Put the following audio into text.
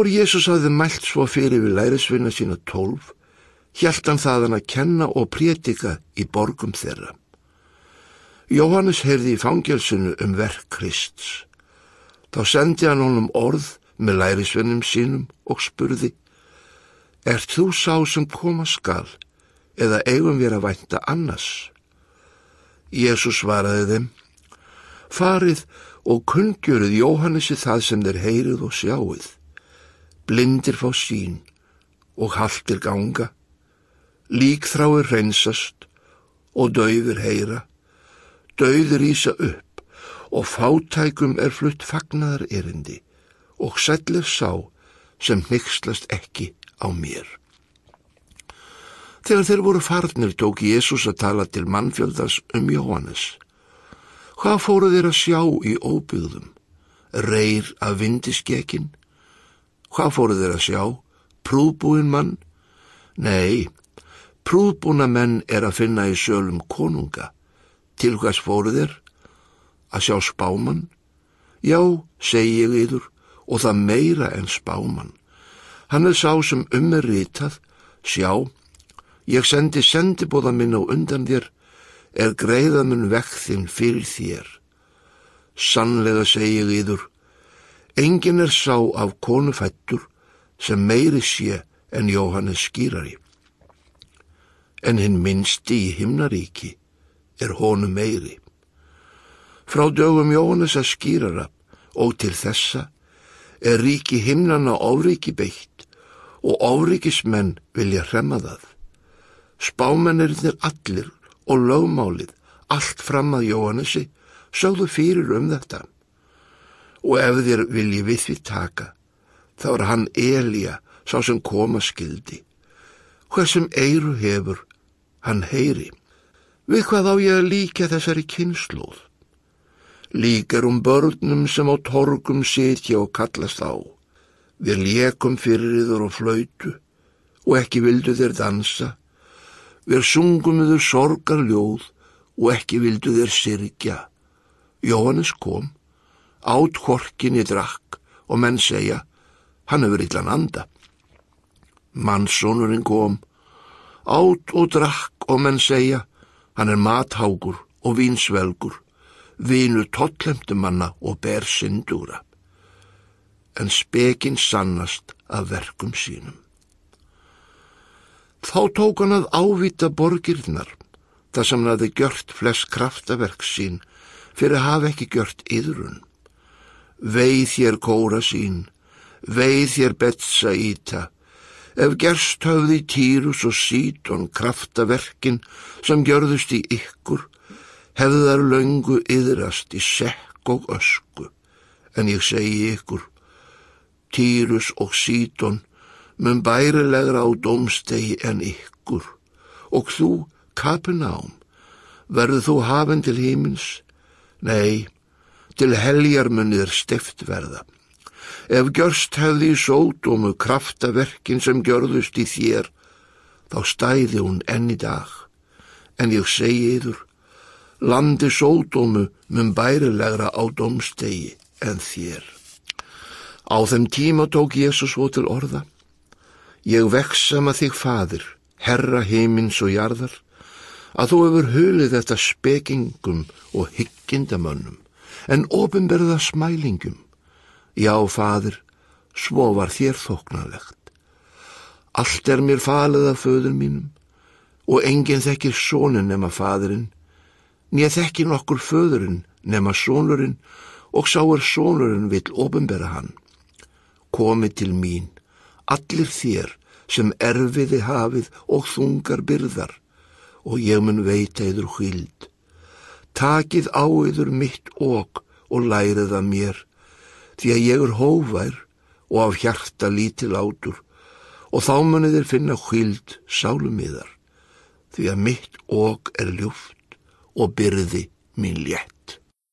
er Jésús hafði mælt svo fyrir við lærisvinna sína tólf, hjælt hann þaðan að kenna og prétika í borgum þeirra. Jóhannes heyrði í fangelsinu um verk Krists. Þá sendi hann honum orð með lærisvinnum sínum og spurði, Ert þú sá sem koma skal, eða eigum við að vænta annars? Jésús svaraði þeim, Farið og kungjöruð Jóhannesi það sem þeir heyrið og sjáuð. Blindir fá sín og haldir ganga, líkþráir reynsast og dauður heyra, dauður ísa upp og fátækum er flutt fagnar erindi og sellir sá sem nixlast ekki á mér. Þegar þeir voru farnir tók Jésús að tala til mannfjöldans um Jóhannes. Hvað fóru þeir að sjá í óbyggðum? Reyr af vindiskekin? Hvað fóru þeir að sjá? Prúbúin mann? Nei, prúbúna menn er að finna í sölum konunga. Til hvers fóru þeir? Að sjá spáman? Já, segi ég yður, og það meira en spáman. Hann er sá sem um er ritað, sjá, ég sendi sendibóða minn á undan þér, er greiðamun vekk þinn fyrir þér. Sannlega segi ég yður, engin er sá af konufættur sem meiri sé en Jóhannes skýrari. En hinn minnsti í himnaríki er honu meiri. Frá dögum Jóhannes að skýrara og til þessa er ríki himnana ofriki beitt og ofrikismenn vilja hremma það. Spámennir allir og lögmálið allt fram að Jóhannesi sögðu fyrir um þetta. Og ef þér vilji við því taka, þá er hann Elía sá sem koma skildi. Hvað sem eiru hefur, hann heyri. Við hvað á ég að líka þessari kynnslóð? Lík er um börnum sem á torgum sitja og kallast á. Við lékum fyrir yður og flöytu og ekki vildu þér dansa Við sungum yfir sorgar ljóð og ekki vildu þeir sirkja. Jóhannes kom, átt horkinni drakk og menn segja, hann hefur illan anda. Mannsónurinn kom, átt og drakk og menn segja, hann er mathágur og vínsvelgur, vinu totlemtumanna og ber syndúra. En spekinn sannast af verkum sínum. Þá tók hann að ávita borgirnar, þar sem hann hafi gjört flest kraftaverk sín fyrir að hafa ekki gjört yðrun. Veið þér kóra sín, veið þér betsa íta, ef gerst höfði týrus og sítun kraftaverkin sem gjörðust í ykkur, hefðar löngu yðrast í sekk og ösku, en ég segi ykkur, týrus og sítun mun bærilegra á domstegi en ykkur. Og þú, Kapenám, verður þú hafinn til hímins? Nei, til heljar munir stift verða. Ef gjörst hefði í sódómu kraftaverkin sem gjörðust í þér, þá stæði hún enn í dag. En ég segi yður, landi sódómu mun bærilegra á domstegi en þér. Á þeim tíma tók Jésús svo til orða. Ég veksama þig, fadir, herra heimins og jarðar, að þú hefur hulið þetta spekingum og hyggindamönnum, en ofinberða smælingum. Já, fadir, svo var þér þóknarlegt. Allt er mér falið af föður mínum, og enginn þekkir sónin nema fadurinn, nýja þekkir nokkur föðurinn nema sónurinn, og sá er sónurinn vill ofinberða hann. Komi til mín, allir þér sem erfiði hafið og þungar byrðar og ég mun veita yður hvild. Takið á yður mitt okk og lærið að mér því að ég er hófær og af hjarta lítil átur og þá munið þér finna hvild sálumiðar því að mitt okk er ljúft og byrði mín létt.